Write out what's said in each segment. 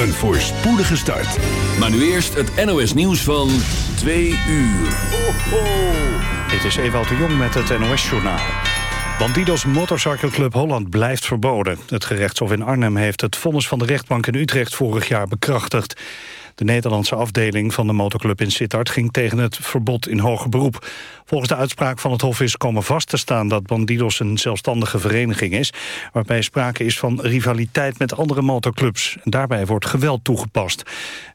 Een voorspoedige start. Maar nu eerst het NOS nieuws van 2 uur. Dit is Ewout de Jong met het NOS-journaal. Bandidos Motorcycle Club Holland blijft verboden. Het gerechtshof in Arnhem heeft het vonnis van de rechtbank in Utrecht vorig jaar bekrachtigd. De Nederlandse afdeling van de motorclub in Sittard ging tegen het verbod in hoger beroep. Volgens de uitspraak van het Hof is komen vast te staan dat Bandidos een zelfstandige vereniging is, waarbij sprake is van rivaliteit met andere motorclubs. Daarbij wordt geweld toegepast.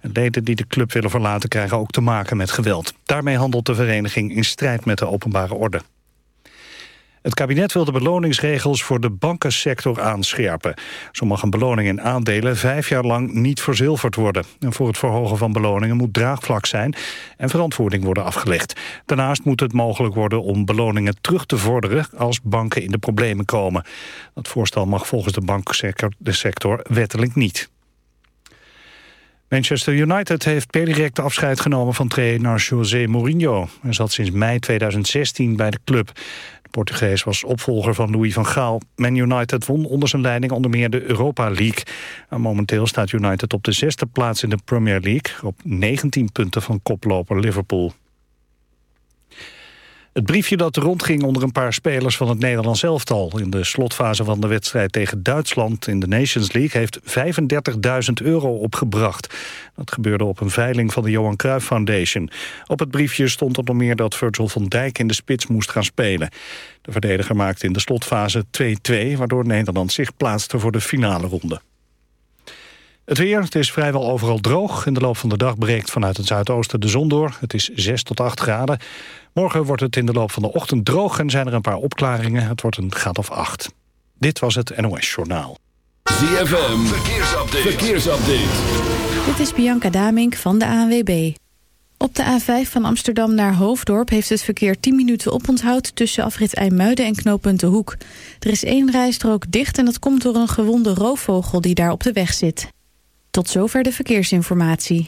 leden die de club willen verlaten krijgen ook te maken met geweld. Daarmee handelt de vereniging in strijd met de openbare orde. Het kabinet wil de beloningsregels voor de bankensector aanscherpen. Zo mag een beloning in aandelen vijf jaar lang niet verzilverd worden. En voor het verhogen van beloningen moet draagvlak zijn en verantwoording worden afgelegd. Daarnaast moet het mogelijk worden om beloningen terug te vorderen als banken in de problemen komen. Dat voorstel mag volgens de banksector de sector wettelijk niet. Manchester United heeft per direct afscheid genomen van trainer José Mourinho. Hij zat sinds mei 2016 bij de club. Portugees was opvolger van Louis van Gaal. Man United won onder zijn leiding onder meer de Europa League. En momenteel staat United op de zesde plaats in de Premier League... op 19 punten van koploper Liverpool. Het briefje dat rondging onder een paar spelers van het Nederlands elftal... in de slotfase van de wedstrijd tegen Duitsland in de Nations League... heeft 35.000 euro opgebracht. Dat gebeurde op een veiling van de Johan Cruijff Foundation. Op het briefje stond er nog meer dat Virgil van Dijk in de spits moest gaan spelen. De verdediger maakte in de slotfase 2-2... waardoor Nederland zich plaatste voor de finale ronde. Het weer, het is vrijwel overal droog. In de loop van de dag breekt vanuit het zuidoosten de zon door. Het is 6 tot 8 graden. Morgen wordt het in de loop van de ochtend droog en zijn er een paar opklaringen. Het wordt een graad of 8. Dit was het NOS Journaal. ZFM, verkeersupdate. verkeersupdate. Dit is Bianca Damink van de ANWB. Op de A5 van Amsterdam naar Hoofddorp heeft het verkeer 10 minuten oponthoud... tussen afrit IJmuiden en knooppunt De Hoek. Er is één rijstrook dicht en dat komt door een gewonde roofvogel die daar op de weg zit. Tot zover de verkeersinformatie.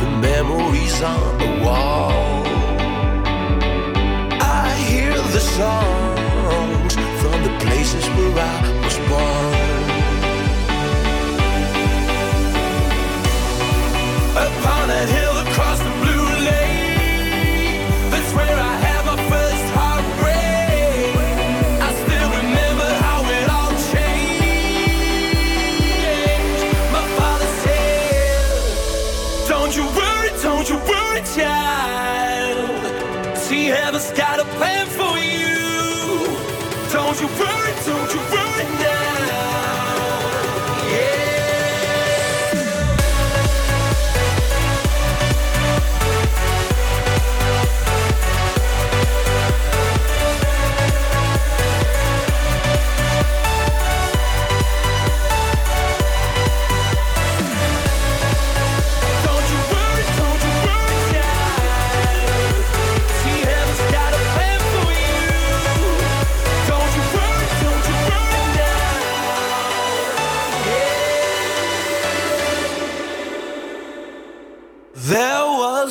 the memories on the wall. I hear the song.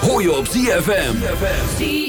Hoor je op ZFM. ZFM.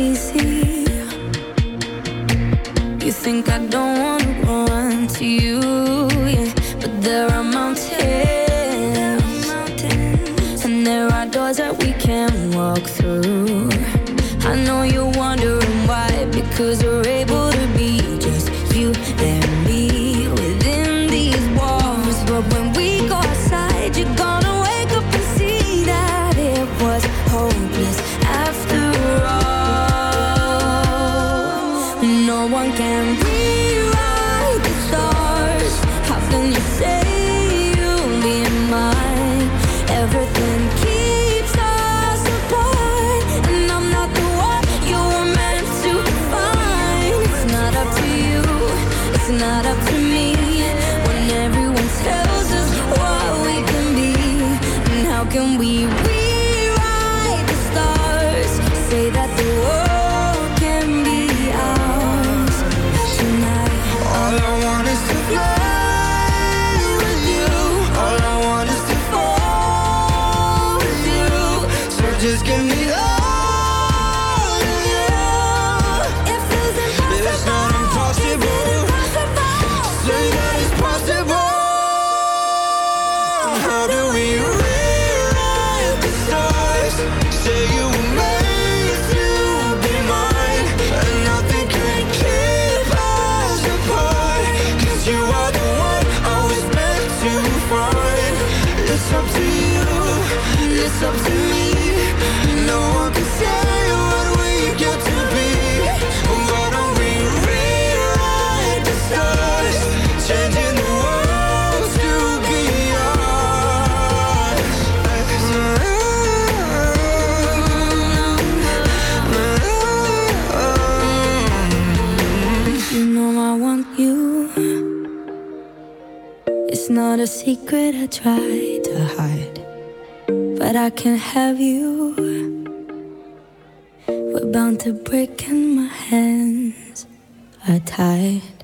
easy but I can't have you. We're bound to break, and my hands are tied.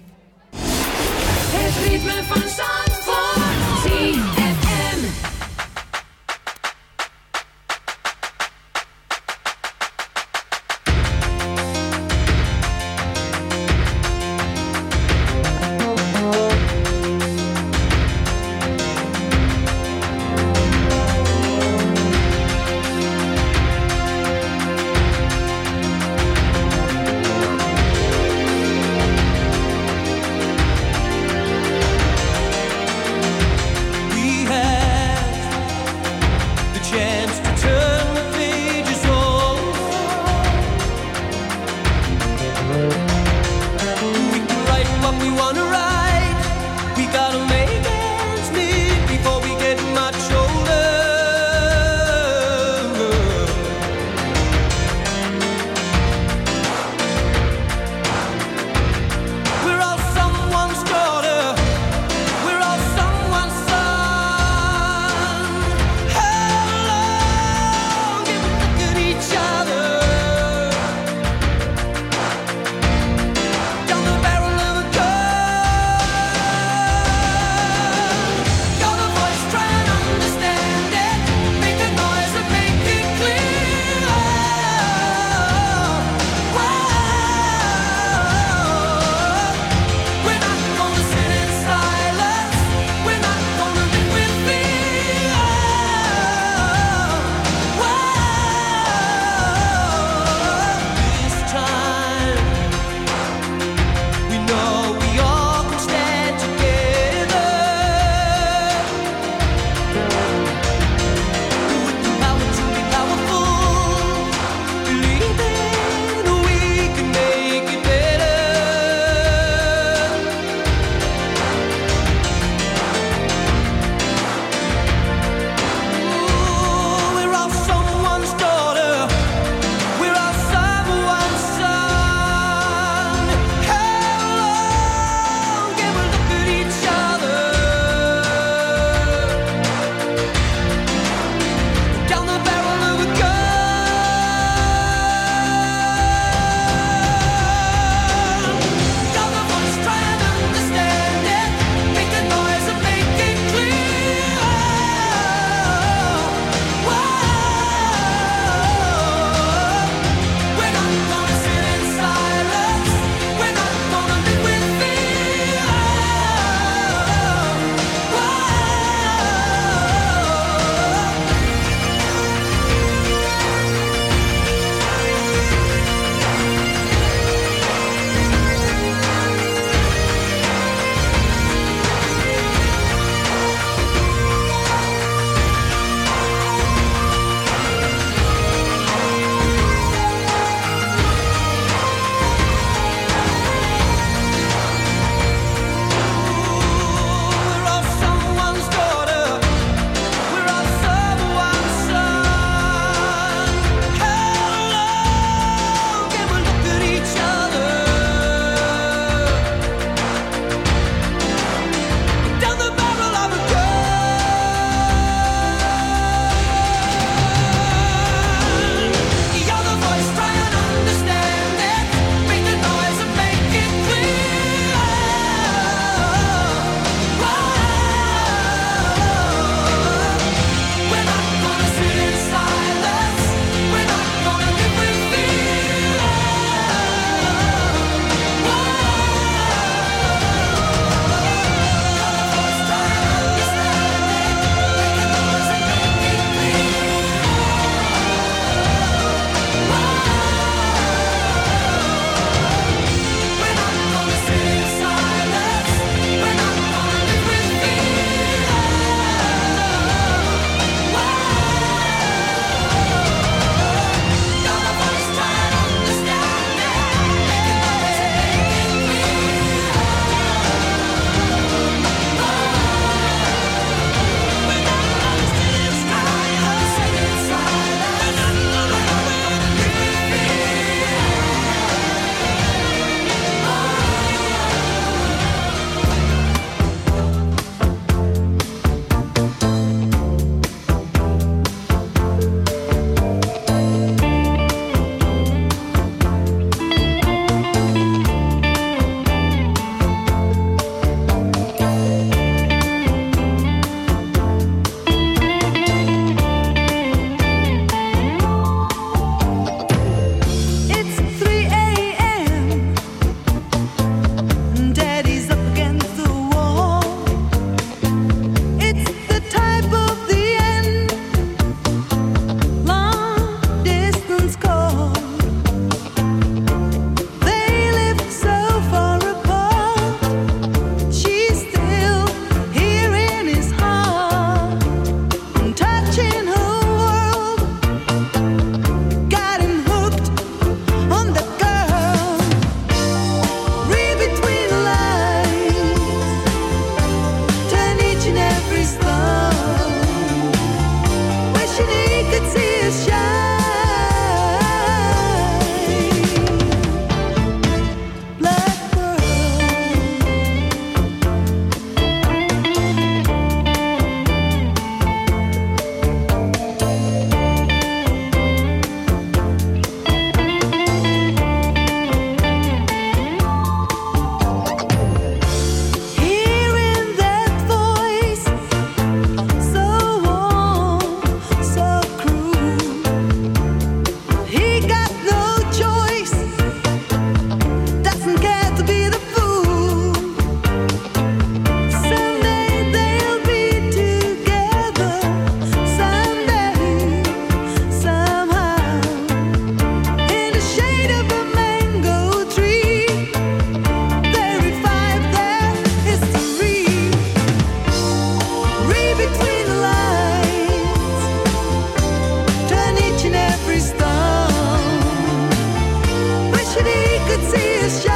this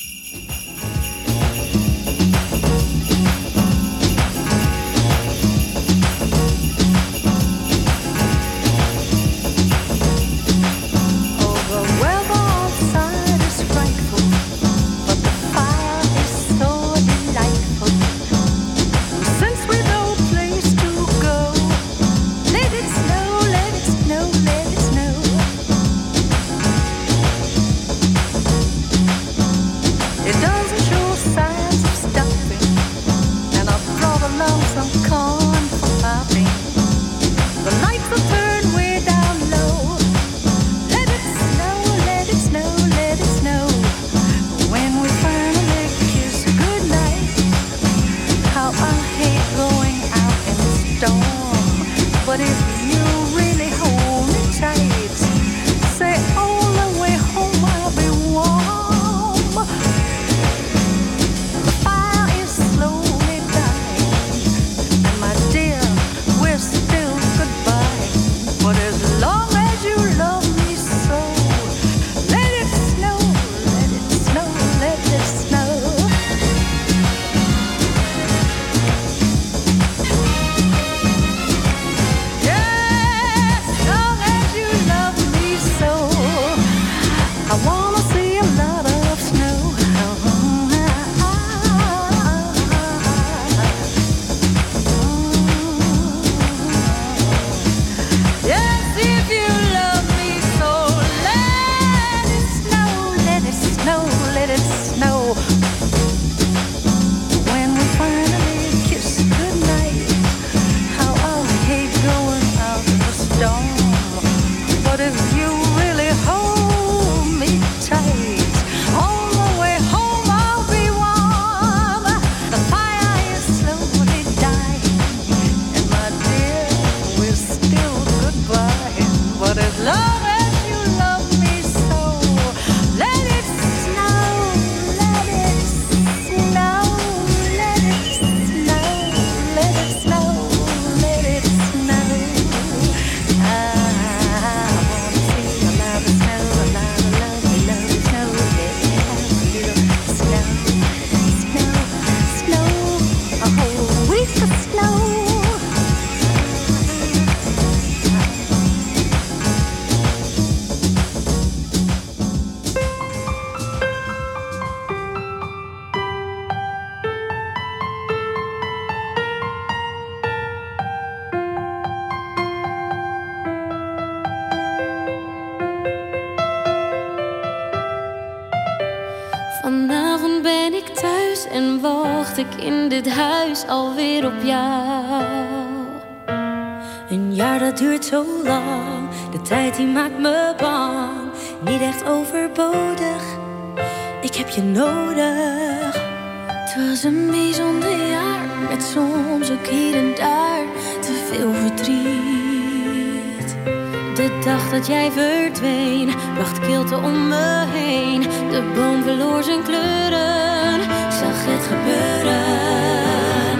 dat jij verdween, bracht kilte om me heen. De boom verloor zijn kleuren, zag het gebeuren.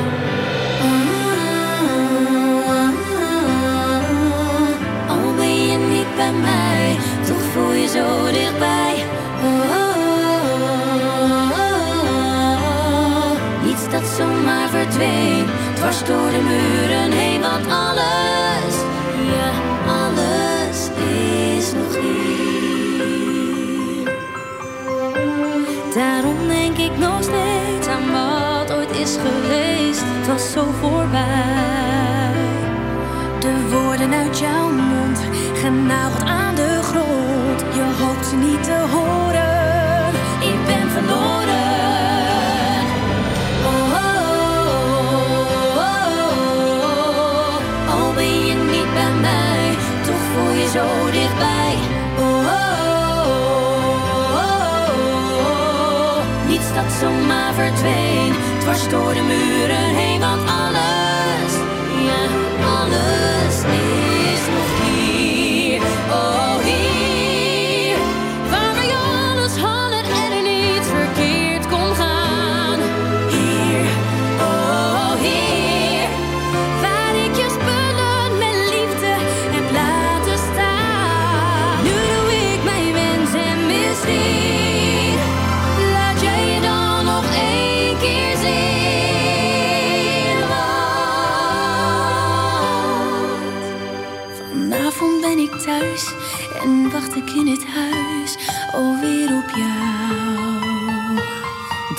Oh, Al ben je niet bij mij, toch voel je zo dichtbij. Niets dat zomaar verdween, dwars door de muren heen, anders. was zo voorbij. De woorden uit jouw mond genaald aan de grond. Je hoopt ze niet te horen. Ik ben verloren. Oh, oh, oh, Al ben je niet bij mij, toch voel je zo dichtbij. Oh, oh, oh, Niets dat zomaar verdween dwars door de muren heen.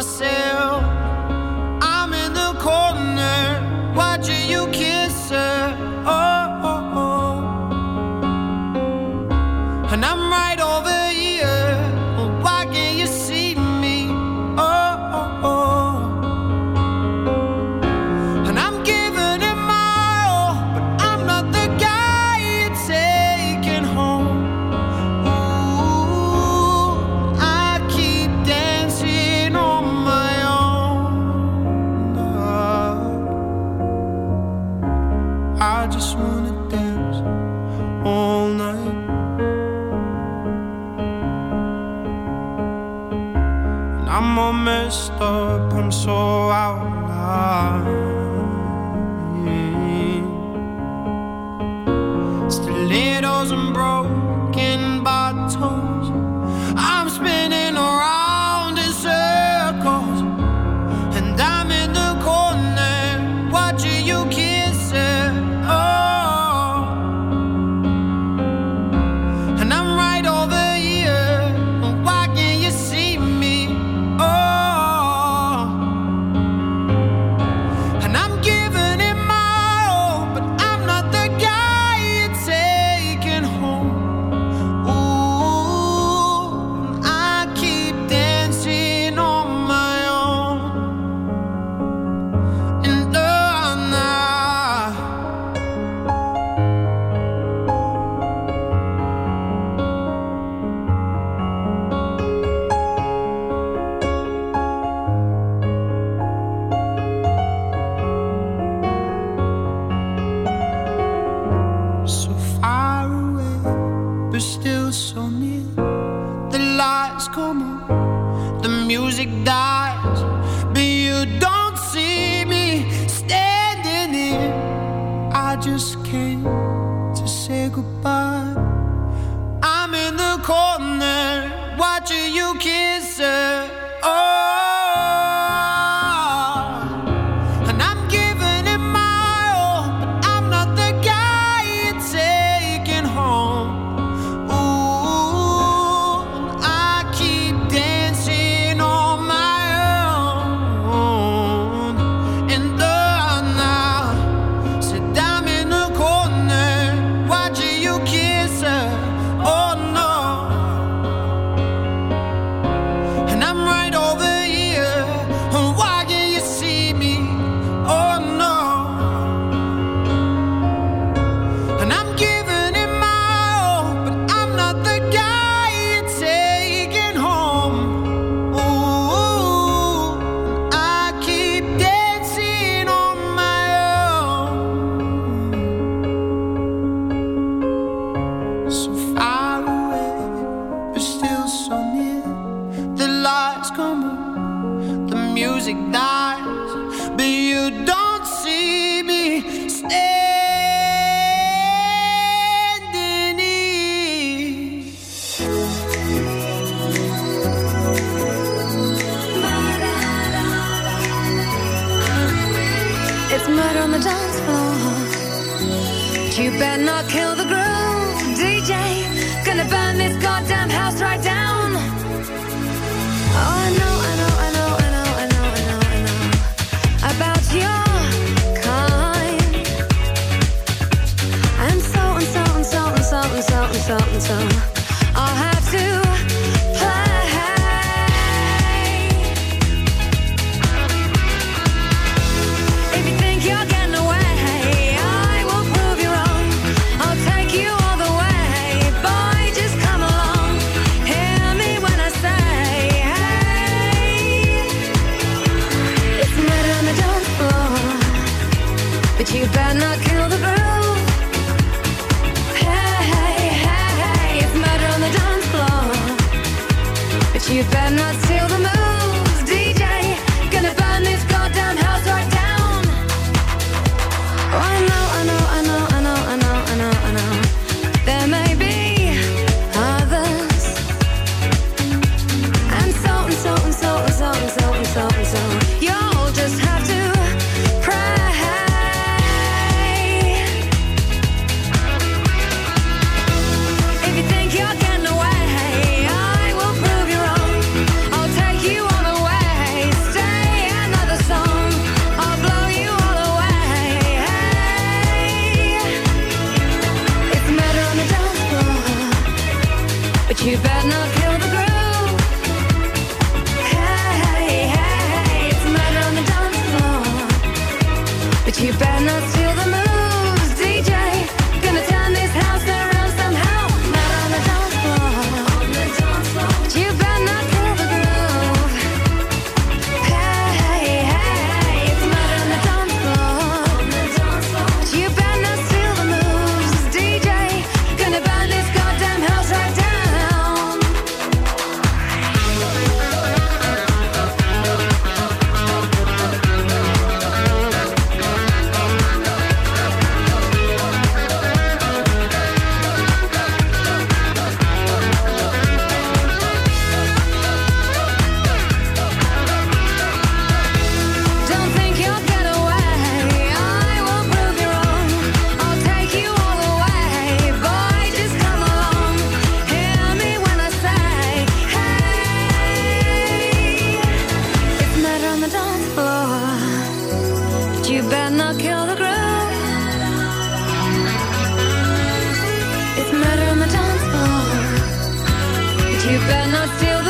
myself. I just wanna dance all night. And I'm all messed up, I'm so out of line. Stilettos and broke. You better not kill the groove. It's murder on the dance floor. But you better not steal the